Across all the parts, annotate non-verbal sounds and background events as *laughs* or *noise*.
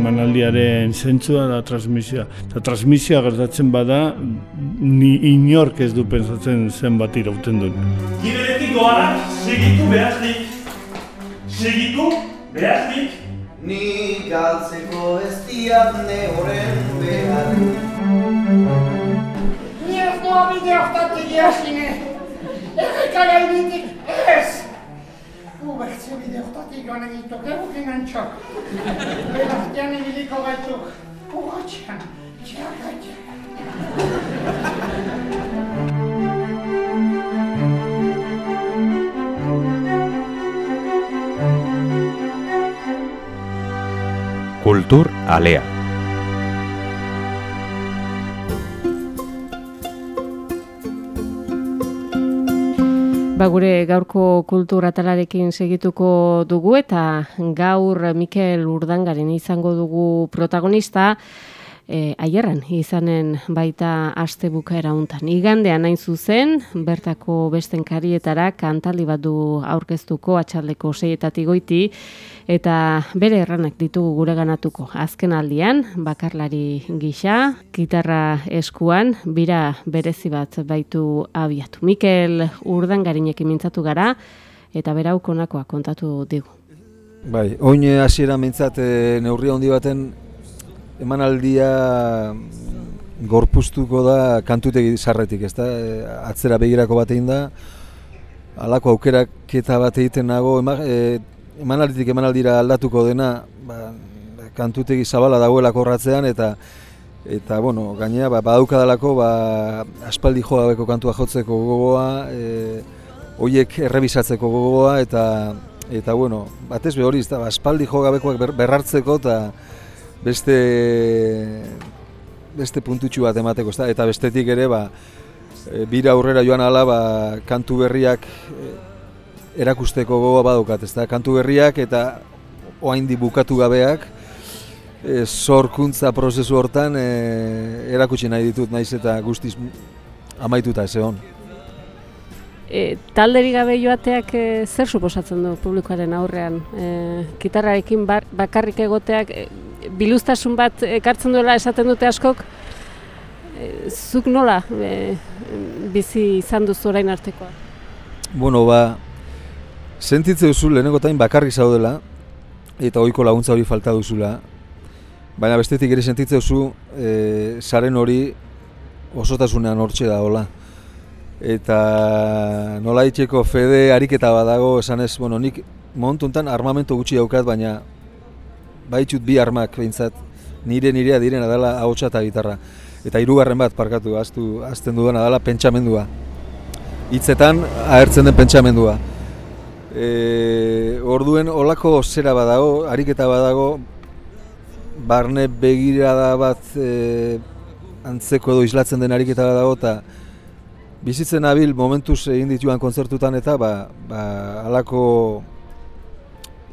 emanaldiaren zentzua da transmisioa. Eta transmisioa gertatzen bada, ni inork ez du pensatzen zenbat irauten duen. Giberetik doanak, segitu behaznik. Segitu behaznik. Ni galtzeko ez diat ne horren behar. Ni ez doa bide hortatik jasine. Errekara iritik ez. Ubertze bide hortatik joan egituk, egukin antxok. Belartian egiliko gaituk. Urratxean, txaka txaka. Kultur Alea. Ba, gure gaurko kultur atalarekin segituko dugu eta gaur Mikel Urdangaren izango dugu protagonista e, aierran izanen baita aste bukaera hontan. Igandean hain zuzen, bertako besten karietara kantaldi bat du aurkeztuko atxaldeko seietatik goiti eta bere erranak ditugu gure ganatuko. Azken aldian, bakarlari gisa, gitarra eskuan, bira berezi bat baitu abiatu. Mikel Urdangarinekin mintzatu gara eta berau konakoa kontatu digu. Bai, oin hasiera mintzat e, neurri handi baten emanaldia gorpuztuko da kantutegi zarretik, ezta? E, atzera begirako bat egin da, alako aukerak eta bat egiten nago, ema, e, emanalditik emanaldira aldatuko dena, ba, kantutegi zabala dagoelako horratzean, eta eta bueno, gainea ba, badaukadalako ba, aspaldi joa gabeko kantua jotzeko gogoa, e, hoiek errebisatzeko gogoa, eta eta bueno, batez be hori, ba, aspaldi jo gabekoak ber, berrartzeko, eta beste beste puntutxu bat emateko, ezta? eta bestetik ere ba, e, bira aurrera joan ala ba, kantu berriak e, erakusteko gogoa badukat, ezta? kantu berriak eta oaindi bukatu gabeak e, sorkuntza prozesu hortan e, erakutsi nahi ditut naiz eta guztiz amaituta ez egon. E, talderik gabe joateak e, zer suposatzen du publikoaren aurrean? E, gitarrarekin bar, bakarrik egoteak e, biluztasun bat ekartzen duela esaten dute askok, e, zuk nola e, bizi izan duzu orain artekoa? Bueno, ba, sentitze duzu lehenengo tain bakarrik zaudela, eta ohiko laguntza hori falta duzula, baina bestetik ere sentitze duzu e, saren hori osotasunean hortxe da hola. Eta nola itxeko fede ariketa badago, esan ez, bueno, nik montuntan armamento gutxi daukat, baina baitut bi armak behintzat nire nirea direna dela ahotsa eta gitarra. Eta hirugarren bat parkatu aztu azten dudana dela pentsamendua. Hitzetan agertzen den pentsamendua. E, orduen olako zera badago, ariketa badago, barne begirada bat e, antzeko edo islatzen den ariketa badago, eta bizitzen abil momentuz egin dituan kontzertutan eta ba, ba, alako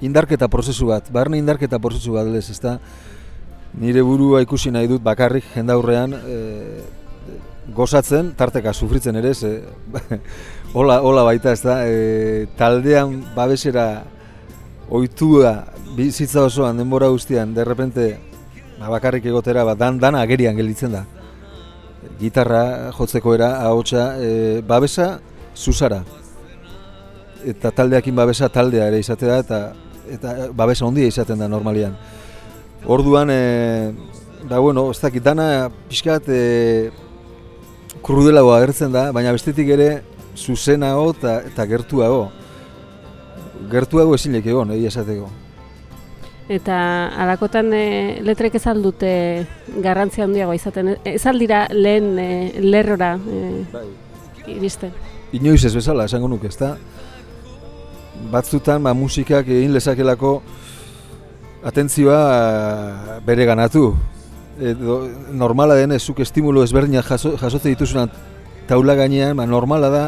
indarketa prozesu bat, barne indarketa prozesu bat lez, ezta nire burua ikusi nahi dut bakarrik jendaurrean e, gozatzen, tarteka sufritzen ere, ze, *laughs* hola, hola baita ezta, e, taldean babesera ohitua bizitza osoan denbora guztian, derrepente ba, bakarrik egotera, ba, dan, dana agerian gelditzen da. Gitarra jotzeko era, ahotsa, e, babesa, zuzara. Eta taldeakin babesa taldea ere izatea eta eta babesa ondia izaten da normalian. Orduan, e, da bueno, ez dakit, dana pixkat e, krudelago agertzen da, baina bestetik ere zuzenago eta, eta gertuago. Gertuago ezin leke egon, egia esateko. Eta alakotan e, letrek ez aldute garrantzia handiagoa izaten, ez aldira lehen e, lerrora e, Bai. iristen. Inoiz ez bezala, esango nuke, ezta? Batzutan, ba, musikak egin lezakelako atentzioa bere ganatu. Edo, normala denez, zuk estimulo ezberdinak jaso, jasotze dituzunan taula gainean, ba, normala da,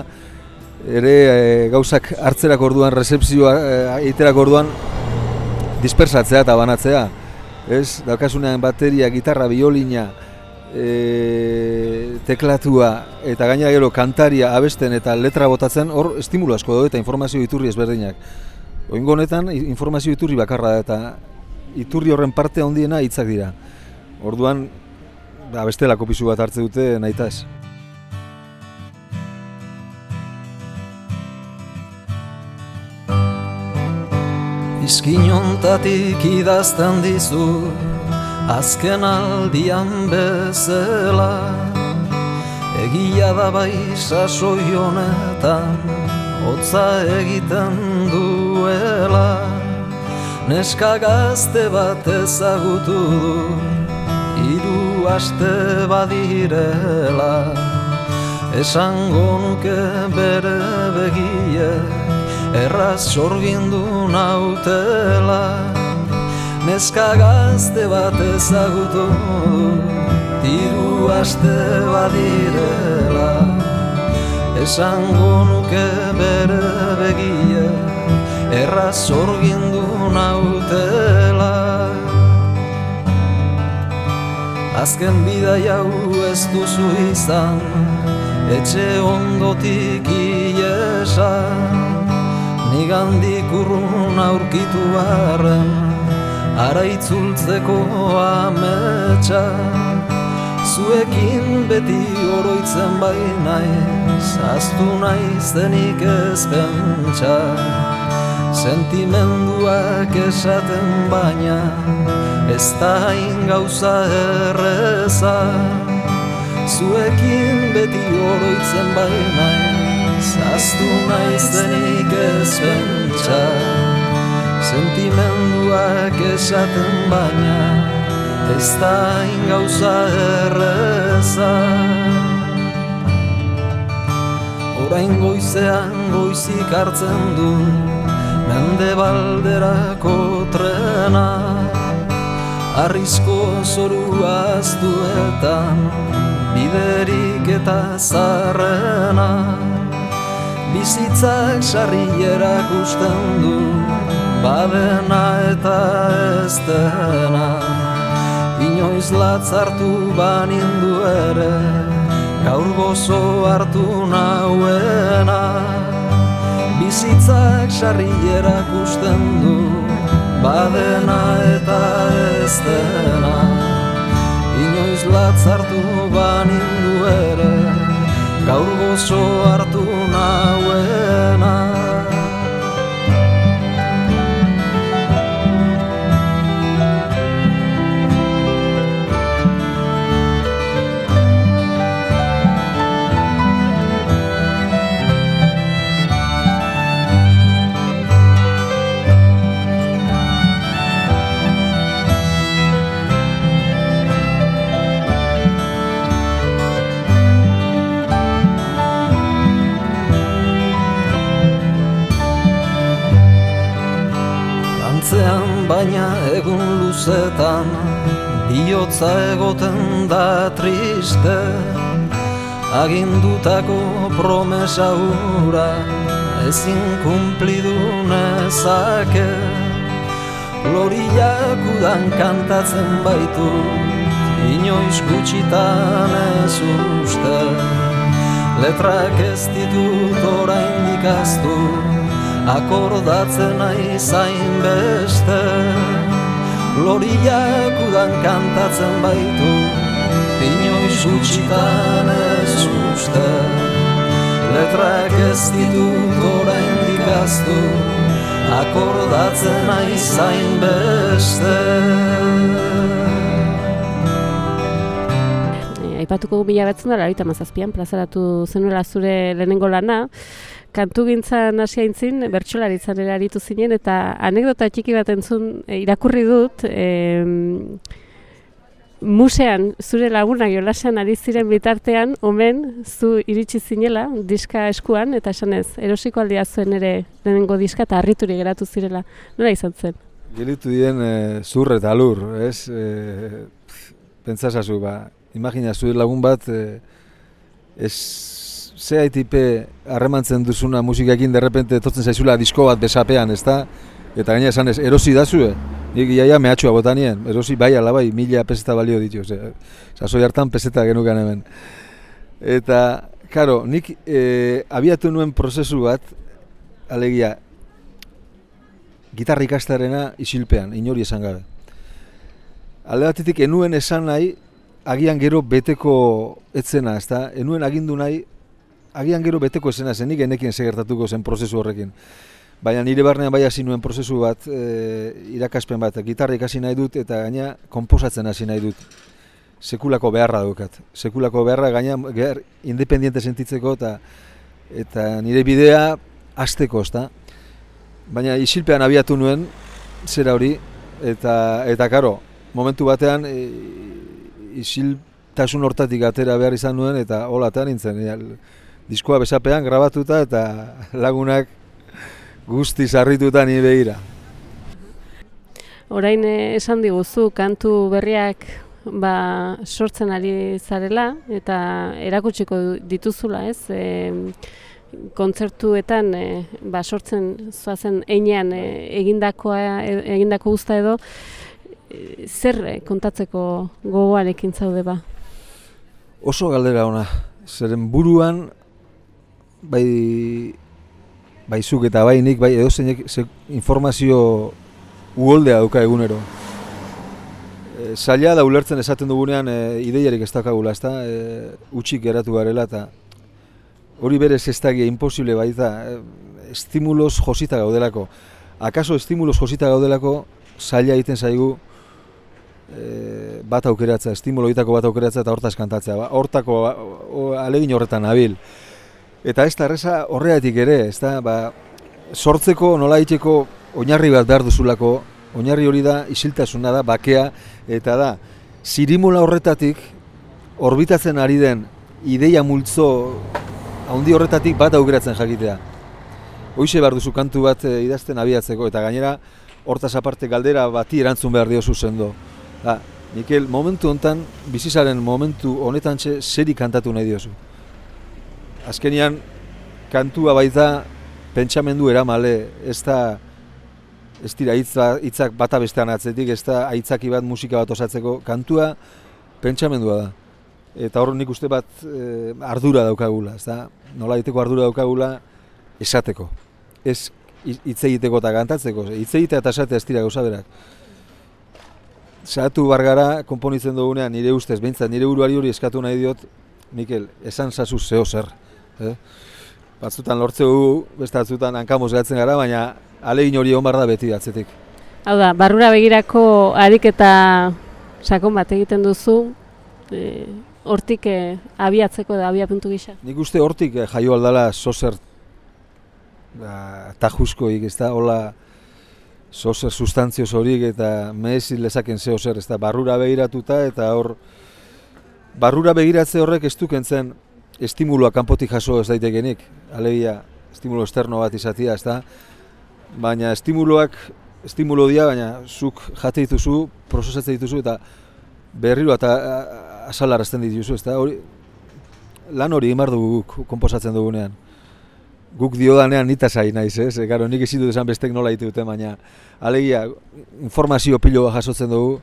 ere e, gauzak hartzerak orduan, rezepzioa e, egiterak orduan, dispersatzea eta banatzea. Ez, daukasunean bateria, gitarra, biolina, e, teklatua eta gaina gero kantaria abesten eta letra botatzen hor estimulo asko daude eta informazio iturri ezberdinak. Oingo honetan informazio iturri bakarra da eta iturri horren parte handiena hitzak dira. Orduan, ba, bestelako pisu bat hartze dute nahita ez. Izkinontatik idazten dizu Azken aldian bezala Egia da bai sasoi honetan Hotza egiten duela. Neska gazte bat ezagutu du Hiru aste badirela. Esango nuke bere begiek Erraz sorgindu nautela Neska gazte bat ezagutu Tiru aste badirela. Esango nuke bere begie Erraz sorgindu nautela. Azken bidai hau ez duzu izan Etxe ondotik iesan Nigandik urrun aurkitu barren Ara itzultzeko ametsa Zuekin beti oroitzen bai naiz Aztu naizenik ez pentsa. Sentimenduak esaten baina Ez da gauza erreza. Zuekin beti oroitzen bai naiz Zaztu naizenik ez pentsa Sentimenduak esaten baina Ez da ingauza erreza. Orain goizean goizik hartzen du Mende balderako trena. Arrizko zoru aztuetan Biderik eta zarrena Bizitzak sarri erakusten du Badena eta ez dena. Inoiz latzartu banindu ere Gaur gozo hartu nauena. Bizitzak sarri erakusten du Badena eta ez dena. Inoiz latzartu banindu ere Gaur gozo hartu nauena baina egun luzetan Biotza egoten da triste Agindutako promesa hura Ezin kumplidu nezake. Loriak udan kantatzen baitu Inoiz gutxitan ez uste. Letrak ez ditut orain ikaztu Akordatzen nahi zain beste. Loriak udan kantatzen baitu Inoiz gutxitan ez uste. Letrak ez ditut orain dikaztu Akordatzen nahi zain beste. Aipatuko mila batzen dara, plazaratu zenuela zure lehenengo lana, kantu gintzan hasi aintzin, bertsolaritzan aritu zinen, eta anekdota txiki bat entzun e, irakurri dut, e, musean zure lagunak jolasean ari ziren bitartean, omen zu iritsi zinela, diska eskuan, eta esanez, erosiko aldia zuen ere lehenengo diska, eta harrituri geratu zirela. Nola izan zen? Gelitu dien e, zur eta lur, ez? E, pentsasazu, ba, imagina zure lagun bat, e, ez ze haitipe harremantzen duzuna musikakin derrepente etortzen zaizula disko bat besapean, ezta? Eta gaina esan ez, erosi da zue? Nik iaia mehatxua botanien, erosi bai alabai, mila peseta balio ditu, ze, sasoi hartan peseta genukan hemen. Eta, karo, nik e, abiatu nuen prozesu bat, alegia, gitarra ikastarena isilpean, inori esan gabe. alde batetik enuen esan nahi, agian gero beteko etzena, ezta? Enuen agindu nahi, agian gero beteko esena zen, nik enekin segertatuko zen prozesu horrekin. Baina nire barnean bai hasi nuen prozesu bat, e, irakaspen bat, gitarra ikasi nahi dut eta gaina konposatzen hasi nahi dut. Sekulako beharra dukat. Sekulako beharra gaina ger, independiente sentitzeko eta eta nire bidea hasteko, ezta? Baina isilpean abiatu nuen zera hori eta eta karo, momentu batean e, isiltasun hortatik atera behar izan nuen eta hola eta nintzen. Diskoa besapean grabatuta eta lagunak guzti zarrituta ni behira. Orain eh, esan diguzu kantu berriak ba, sortzen ari zarela eta erakutsiko dituzula, ez? E, kontzertuetan e, ba, sortzen zoazen einean e, egindakoa e, egindako guzta edo e, zer kontatzeko gogoarekin zaude ba? Oso galdera ona. Zeren buruan bai bai zuk eta bai nik bai edo zeinek informazio uholdea duka egunero. E, zaila da ulertzen esaten dugunean e, ideiarik ez dakagula, ezta? E, utxik geratu garela eta hori berez ez da imposible baita e, estimulos josita gaudelako. Akaso estimulos josita gaudelako zaila egiten zaigu e, bat aukeratza, estimulo bat aukeratza eta hortaz kantatzea. Ba, hortako alegin horretan nabil. Eta ez da erreza horreatik ere, ez da, ba, sortzeko nola itxeko oinarri bat behar duzulako, oinarri hori da isiltasuna da, bakea, eta da, zirimula horretatik, orbitatzen ari den ideia multzo handi horretatik bat aukeratzen jakitea. Hoize behar duzu kantu bat e, idazten abiatzeko, eta gainera, hortaz aparte galdera bati erantzun behar dio zuzendo. Da, Mikel, momentu hontan, bizizaren momentu honetan txe, zeri kantatu nahi diozu azkenian kantua baita pentsamendu eramale, ez da ez dira hitza, hitzak bata bestean atzetik, ez da aitzaki bat musika bat osatzeko kantua pentsamendua da. Eta hor nik uste bat e, ardura daukagula, ez da nola egiteko ardura daukagula esateko. Ez hitz egiteko eta kantatzeko, hitz egitea eta esatea ez dira gauza berak. Zatu bargara, konponitzen dugunean, nire ustez, behintzat, nire buruari hori eskatu nahi diot, Mikel, esan zazu zeo zer. Eh? Batzutan lortze dugu, beste batzutan hankamuz gatzen gara, baina alegin hori hon da beti atzetik. Hau da, barrura begirako ariketa sakon bat egiten duzu, e, hortik e, abiatzeko da abia puntu gisa? Nik uste hortik e, jaio aldala sozer ba, tajuzkoik, ez da, hola sozer sustantzioz horik eta mehezi lezaken zeo zer, ez da, barrura begiratuta eta hor barrura begiratze horrek ez dukentzen estimulua kanpotik jaso ez daitekenik, alegia estimulo externo bat izatia, ez da, baina estimuloak, estimulo dia, baina zuk jate dituzu, prozesatzen dituzu, eta berriro eta asalarazten dituzu, ez da, hori, lan hori imar dugu guk, komposatzen dugunean. Guk diodanean nita zai naiz, ez? E, garo, nik ezin dut esan bestek nola ditu dute, baina alegia informazio pilo jasotzen dugu,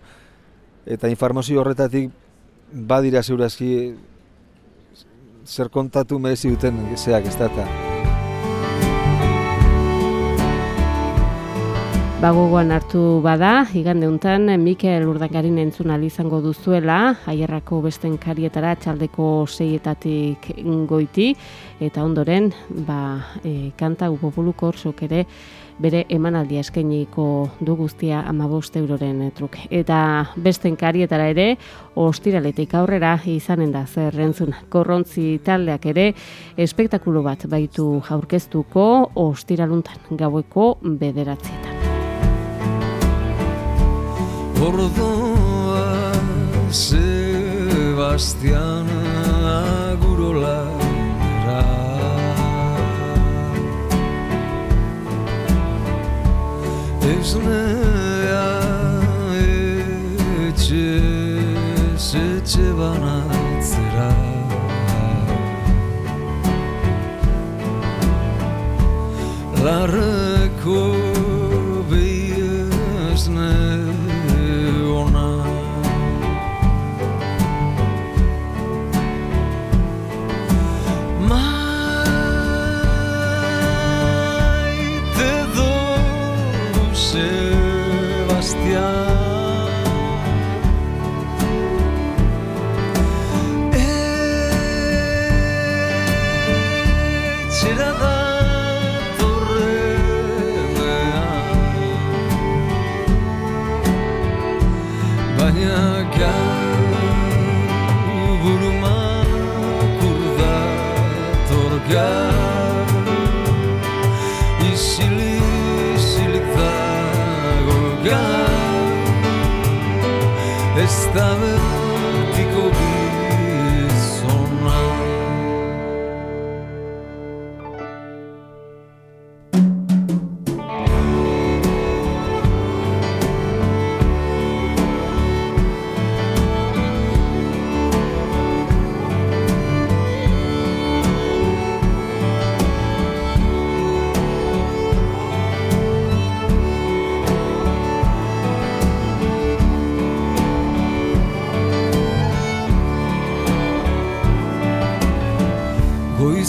eta informazio horretatik badira zeurazki zer kontatu merezi duten zeak ez data. Bagogoan hartu bada, igande untan, Mikel Urdangarin entzun izango duzuela, aierrako besten karietara txaldeko seietatik goiti, eta ondoren, ba, e, kanta upopuluko orsok ere, bere emanaldia eskainiko du guztia amabost euroren truk. Eta besten karietara ere, ostiraletik aurrera izanen da zerrentzun. Korrontzi taldeak ere, espektakulo bat baitu aurkeztuko ostiraluntan gaueko bederatzietan. Ordoa Sebastian Agurola Esnea etxe etxe banatzera Larreko Baina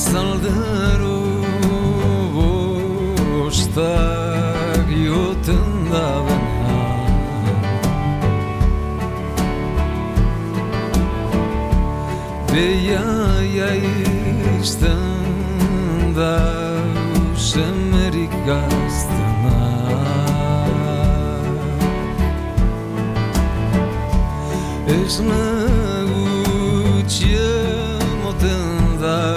Goizaldero bostak joten da bena Beia jaizten da semerik gaztena Ez nagutxi emoten da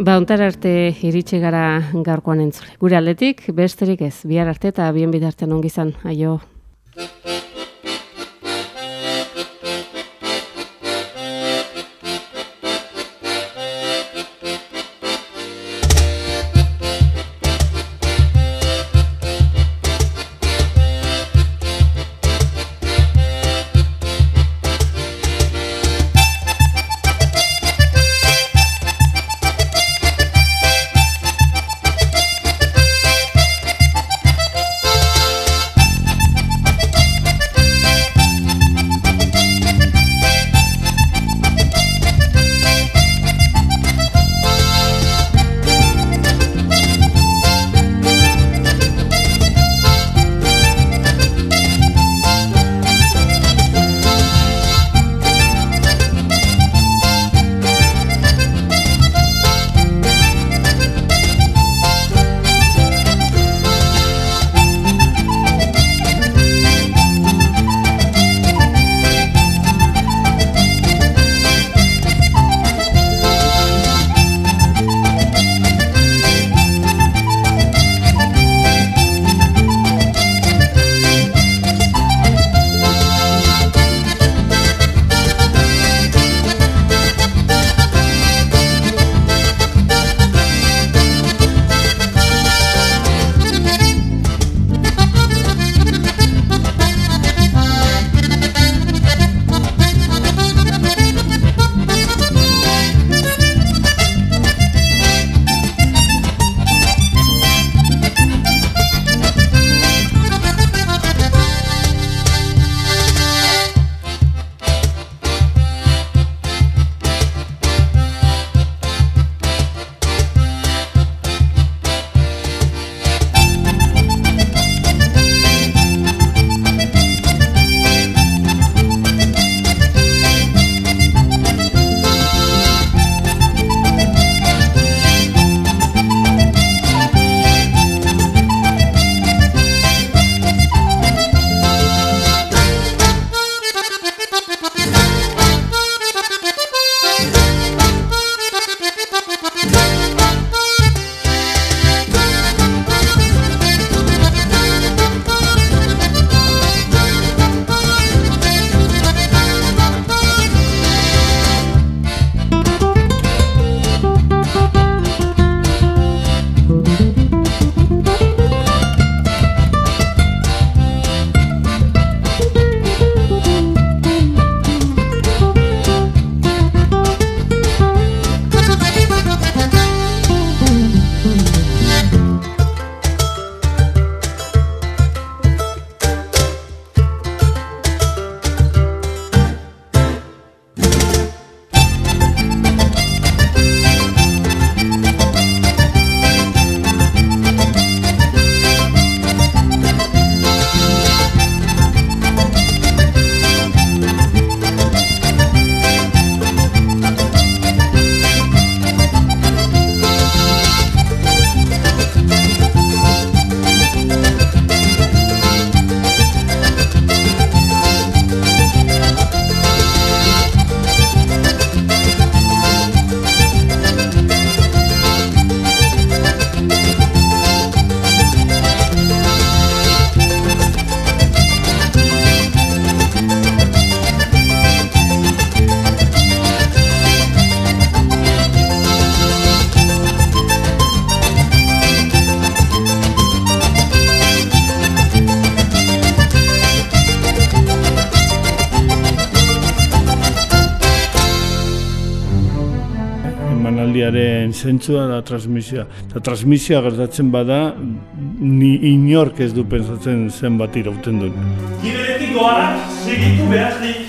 Ba, ontar arte iritsi gara gaurkoan entzule. Gure aldetik, besterik ez, bihar arte eta bien bitartean ongi izan. Aio. Zentzua da transmisioa. Eta transmisioa gertatzen bada, ni inork ez du pensatzen zenbat irauten duen. Giberetik doanak segitu behaznik.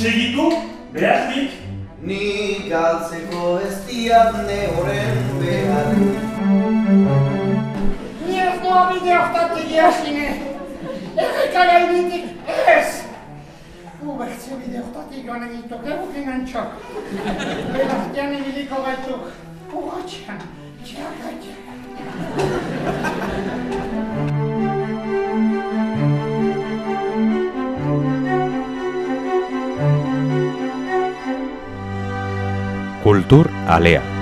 Segitu behaznik. Ni galtzeko ez diat ne horren behar Ni ez doa bide hortatik jasine. Erreka gainetik ez. Ubertze bide hortatik joan egituk, egukin antxok. Belartian ibiliko gaituk. Urratxean, txaka txaka. Kultur Alea.